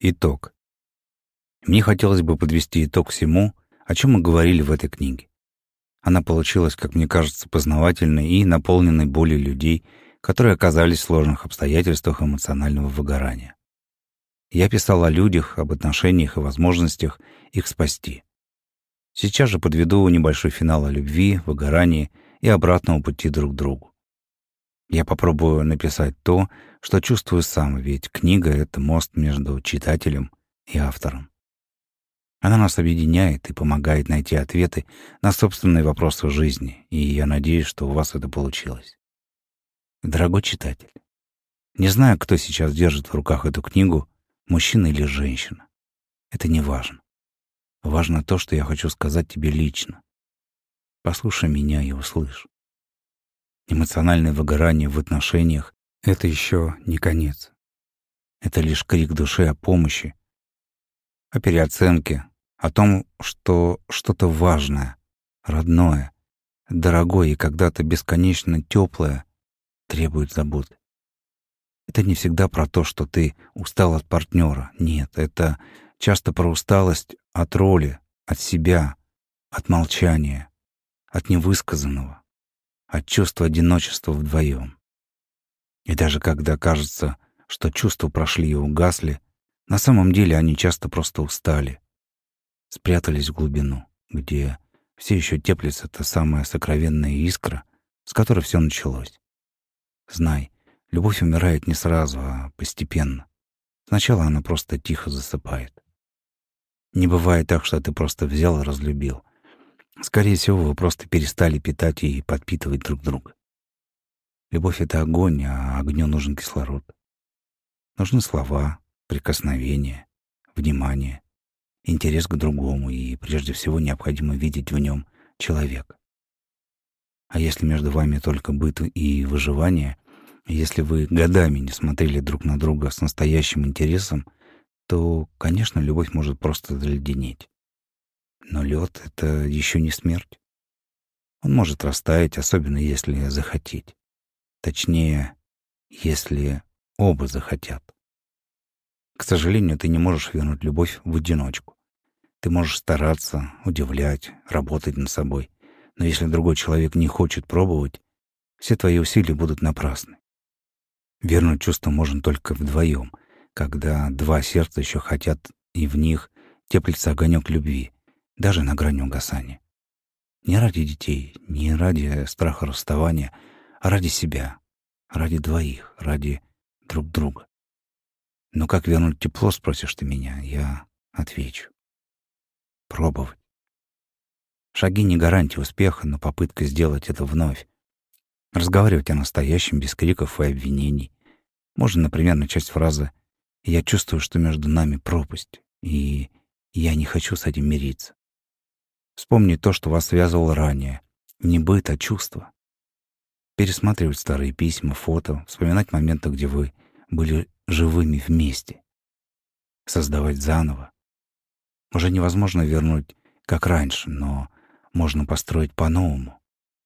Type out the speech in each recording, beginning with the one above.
Итог. Мне хотелось бы подвести итог всему, о чем мы говорили в этой книге. Она получилась, как мне кажется, познавательной и наполненной болью людей, которые оказались в сложных обстоятельствах эмоционального выгорания. Я писал о людях, об отношениях и возможностях их спасти. Сейчас же подведу небольшой финал о любви, выгорании и обратного пути друг к другу. Я попробую написать то, что чувствую сам, ведь книга — это мост между читателем и автором. Она нас объединяет и помогает найти ответы на собственные вопросы жизни, и я надеюсь, что у вас это получилось. Дорогой читатель, не знаю, кто сейчас держит в руках эту книгу, мужчина или женщина. Это не важно. Важно то, что я хочу сказать тебе лично. Послушай меня и услышь. Эмоциональное выгорание в отношениях — это еще не конец. Это лишь крик души о помощи, о переоценке, о том, что что-то важное, родное, дорогое и когда-то бесконечно теплое требует заботы. Это не всегда про то, что ты устал от партнера. Нет, это часто про усталость от роли, от себя, от молчания, от невысказанного, от чувства одиночества вдвоем. И даже когда кажется, что чувства прошли и угасли, на самом деле они часто просто устали, спрятались в глубину, где все еще теплится та самая сокровенная искра, с которой все началось. Знай, любовь умирает не сразу, а постепенно. Сначала она просто тихо засыпает. Не бывает так, что ты просто взял и разлюбил. Скорее всего, вы просто перестали питать и подпитывать друг друга. Любовь — это огонь, а огню нужен кислород. Нужны слова, прикосновения, внимание, интерес к другому, и прежде всего необходимо видеть в нем человека. А если между вами только быт и выживание, если вы годами не смотрели друг на друга с настоящим интересом, то, конечно, любовь может просто заледенеть. Но лед — это еще не смерть. Он может растаять, особенно если захотеть. Точнее, если оба захотят. К сожалению, ты не можешь вернуть любовь в одиночку. Ты можешь стараться, удивлять, работать над собой. Но если другой человек не хочет пробовать, все твои усилия будут напрасны. Вернуть чувство можно только вдвоем, когда два сердца еще хотят, и в них теплится огонек любви, даже на грани угасания. Не ради детей, не ради страха расставания, а ради себя, ради двоих, ради друг друга. Но как вернуть тепло, спросишь ты меня, я отвечу. Пробовать. Шаги не гарантия успеха, но попытка сделать это вновь. Разговаривать о настоящем без криков и обвинений. Можно, например, начать фразы «Я чувствую, что между нами пропасть, и я не хочу с этим мириться». Вспомни то, что вас связывало ранее. Не быт, а чувство. Пересматривать старые письма, фото, вспоминать моменты, где вы были живыми вместе. Создавать заново. Уже невозможно вернуть, как раньше, но можно построить по-новому,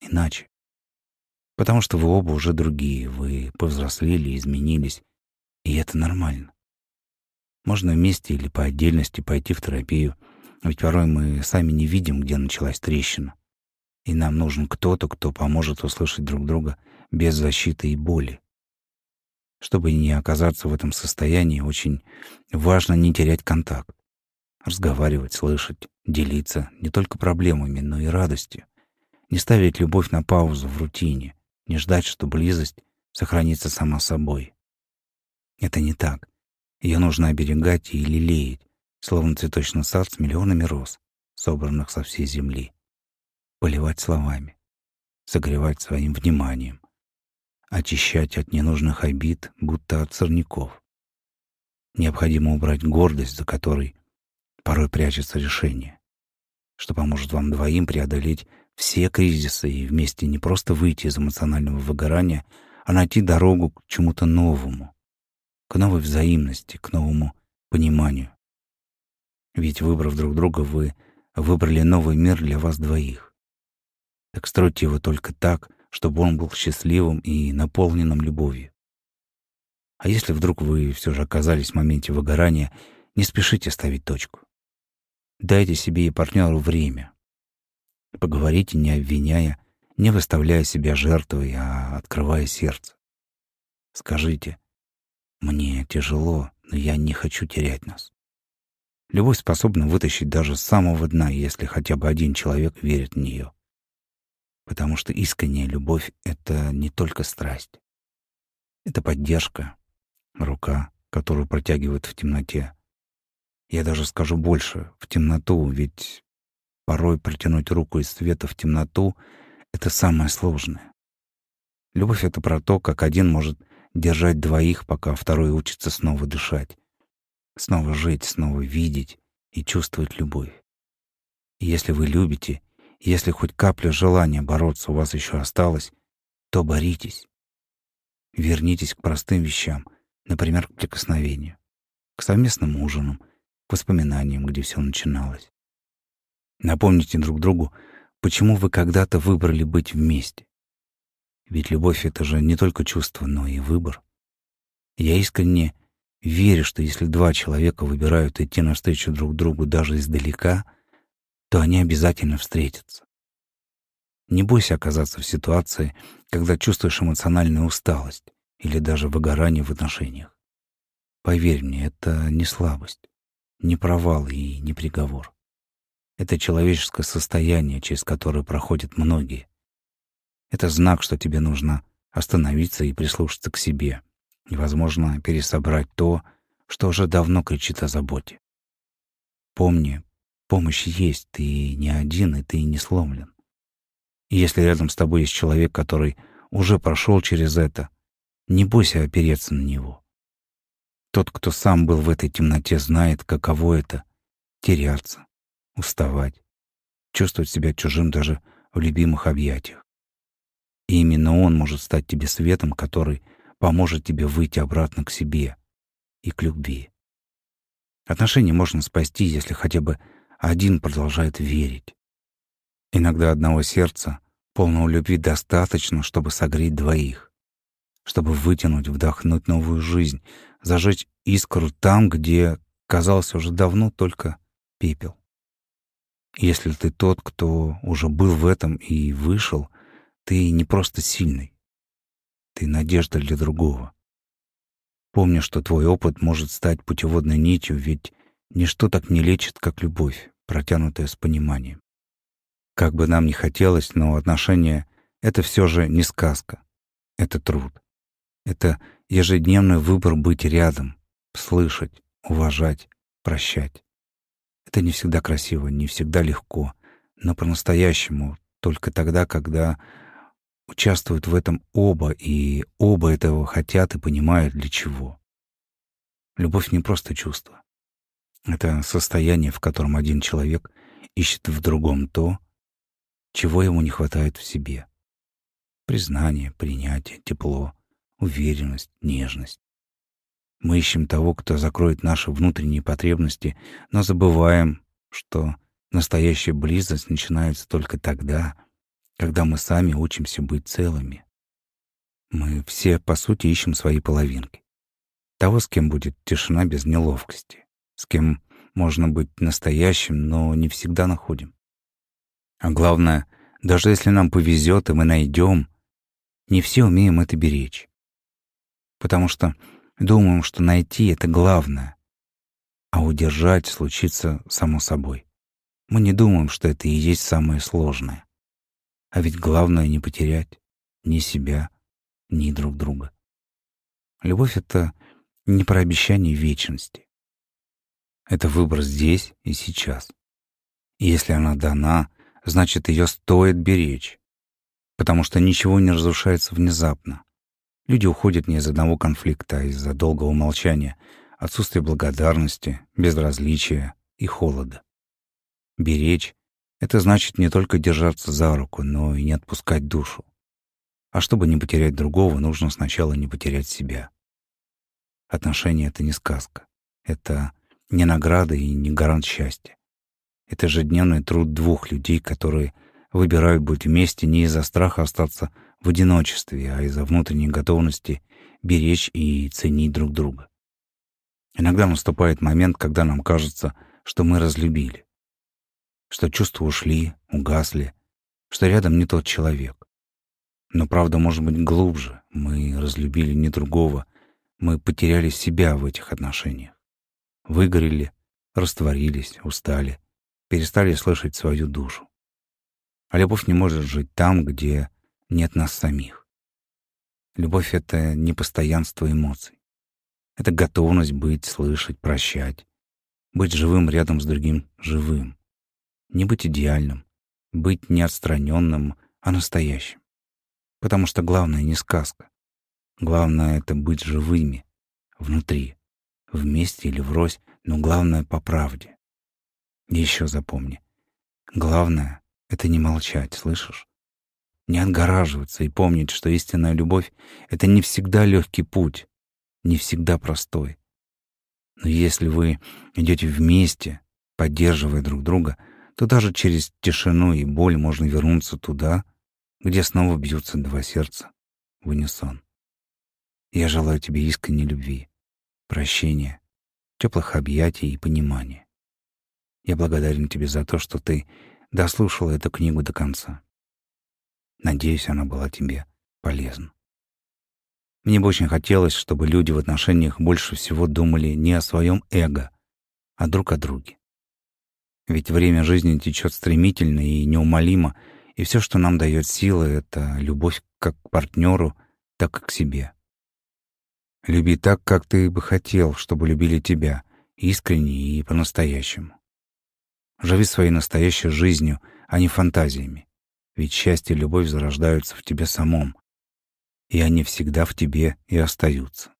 иначе. Потому что вы оба уже другие, вы повзрослели, изменились, и это нормально. Можно вместе или по отдельности пойти в терапию, ведь порой мы сами не видим, где началась трещина. И нам нужен кто-то, кто поможет услышать друг друга без защиты и боли. Чтобы не оказаться в этом состоянии, очень важно не терять контакт. Разговаривать, слышать, делиться не только проблемами, но и радостью. Не ставить любовь на паузу в рутине, не ждать, что близость сохранится сама собой. Это не так. Ее нужно оберегать и лелеять, словно цветочный сад с миллионами роз, собранных со всей земли. Поливать словами, согревать своим вниманием, очищать от ненужных обид, будто от сорняков. Необходимо убрать гордость, за которой порой прячется решение, что поможет вам двоим преодолеть все кризисы и вместе не просто выйти из эмоционального выгорания, а найти дорогу к чему-то новому, к новой взаимности, к новому пониманию. Ведь, выбрав друг друга, вы выбрали новый мир для вас двоих. Так стройте его только так, чтобы он был счастливым и наполненным любовью. А если вдруг вы все же оказались в моменте выгорания Не спешите ставить точку. Дайте себе и партнеру время. Поговорите, не обвиняя, не выставляя себя жертвой, а открывая сердце. Скажите, мне тяжело, но я не хочу терять нас. Любовь способна вытащить даже с самого дна, если хотя бы один человек верит в нее. Потому что искренняя любовь — это не только страсть. Это поддержка, рука, которую протягивают в темноте. Я даже скажу больше — в темноту, ведь порой протянуть руку из света в темноту — это самое сложное. Любовь — это про то, как один может держать двоих, пока второй учится снова дышать, снова жить, снова видеть и чувствовать любовь. И если вы любите, если хоть капля желания бороться у вас еще осталась, то боритесь. Вернитесь к простым вещам, например, к прикосновению, к совместным ужинам, к воспоминаниям, где все начиналось. Напомните друг другу, почему вы когда-то выбрали быть вместе. Ведь любовь — это же не только чувство, но и выбор. Я искренне верю, что если два человека выбирают идти навстречу друг другу даже издалека, то они обязательно встретятся. Не бойся оказаться в ситуации, когда чувствуешь эмоциональную усталость или даже выгорание в отношениях. Поверь мне, это не слабость, не провал и не приговор. Это человеческое состояние, через которое проходят многие. Это знак, что тебе нужно остановиться и прислушаться к себе, и, возможно, пересобрать то, что уже давно кричит о заботе. Помни, помощь есть, ты не один, и ты не сломлен. И если рядом с тобой есть человек, который уже прошел через это, не бойся опереться на него. Тот, кто сам был в этой темноте, знает, каково это — теряться, уставать, чувствовать себя чужим даже в любимых объятиях. И именно он может стать тебе светом, который поможет тебе выйти обратно к себе и к любви. Отношения можно спасти, если хотя бы один продолжает верить. Иногда одного сердца, полного любви, достаточно, чтобы согреть двоих, чтобы вытянуть, вдохнуть новую жизнь, зажечь искру там, где, казалось, уже давно только пепел. Если ты тот, кто уже был в этом и вышел, ты не просто сильный. Ты надежда для другого. Помни, что твой опыт может стать путеводной нитью, ведь ничто так не лечит, как любовь, протянутая с пониманием. Как бы нам ни хотелось, но отношения — это все же не сказка. Это труд. Это ежедневный выбор быть рядом, слышать, уважать, прощать. Это не всегда красиво, не всегда легко, но по-настоящему только тогда, когда участвуют в этом оба, и оба этого хотят и понимают для чего. Любовь не просто чувство. Это состояние, в котором один человек ищет в другом то, чего ему не хватает в себе. Признание, принятие, тепло, уверенность, нежность. Мы ищем того, кто закроет наши внутренние потребности, но забываем, что настоящая близость начинается только тогда, когда мы сами учимся быть целыми. Мы все, по сути, ищем свои половинки. Того, с кем будет тишина без неловкости, с кем можно быть настоящим, но не всегда находим. А главное, даже если нам повезет, и мы найдем, не все умеем это беречь. Потому что думаем, что найти — это главное, а удержать случится само собой. Мы не думаем, что это и есть самое сложное. А ведь главное не потерять ни себя, ни друг друга. Любовь — это не про обещание вечности. Это выбор здесь и сейчас. И если она дана, значит, ее стоит беречь. Потому что ничего не разрушается внезапно. Люди уходят не из одного конфликта, а из-за долгого молчания, отсутствия благодарности, безразличия и холода. Беречь это значит не только держаться за руку, но и не отпускать душу. А чтобы не потерять другого, нужно сначала не потерять себя. Отношения — это не сказка. Это не награда и не гарант счастья. Это ежедневный труд двух людей, которые выбирают быть вместе не из-за страха остаться в одиночестве, а из-за внутренней готовности беречь и ценить друг друга. Иногда наступает момент, когда нам кажется, что мы разлюбили, что чувства ушли, угасли, что рядом не тот человек. Но правда может быть глубже. Мы разлюбили не другого, мы потеряли себя в этих отношениях. Выгорели, растворились, устали, перестали слышать свою душу. А любовь не может жить там, где нет нас самих. Любовь — это не постоянство эмоций. Это готовность быть, слышать, прощать. Быть живым рядом с другим живым. Не быть идеальным. Быть не отстраненным, а настоящим. Потому что главное не сказка. Главное — это быть живыми. Внутри. Вместе или врозь, но главное — по правде. Еще запомни. Главное — это не молчать, слышишь? Не отгораживаться и помнить, что истинная любовь — это не всегда легкий путь, не всегда простой. Но если вы идете вместе, поддерживая друг друга, то даже через тишину и боль можно вернуться туда, где снова бьются два сердца в унисон. Я желаю тебе искренней любви, прощения, теплых объятий и понимания. Я благодарен тебе за то, что ты дослушала эту книгу до конца. Надеюсь, она была тебе полезна. Мне бы очень хотелось, чтобы люди в отношениях больше всего думали не о своем эго, а друг о друге. Ведь время жизни течет стремительно и неумолимо, и все, что нам дает силы, — это любовь как к партнеру, так и к себе. Люби так, как ты бы хотел, чтобы любили тебя, искренне и по-настоящему. Живи своей настоящей жизнью, а не фантазиями. Ведь счастье и любовь зарождаются в тебе самом, и они всегда в тебе и остаются.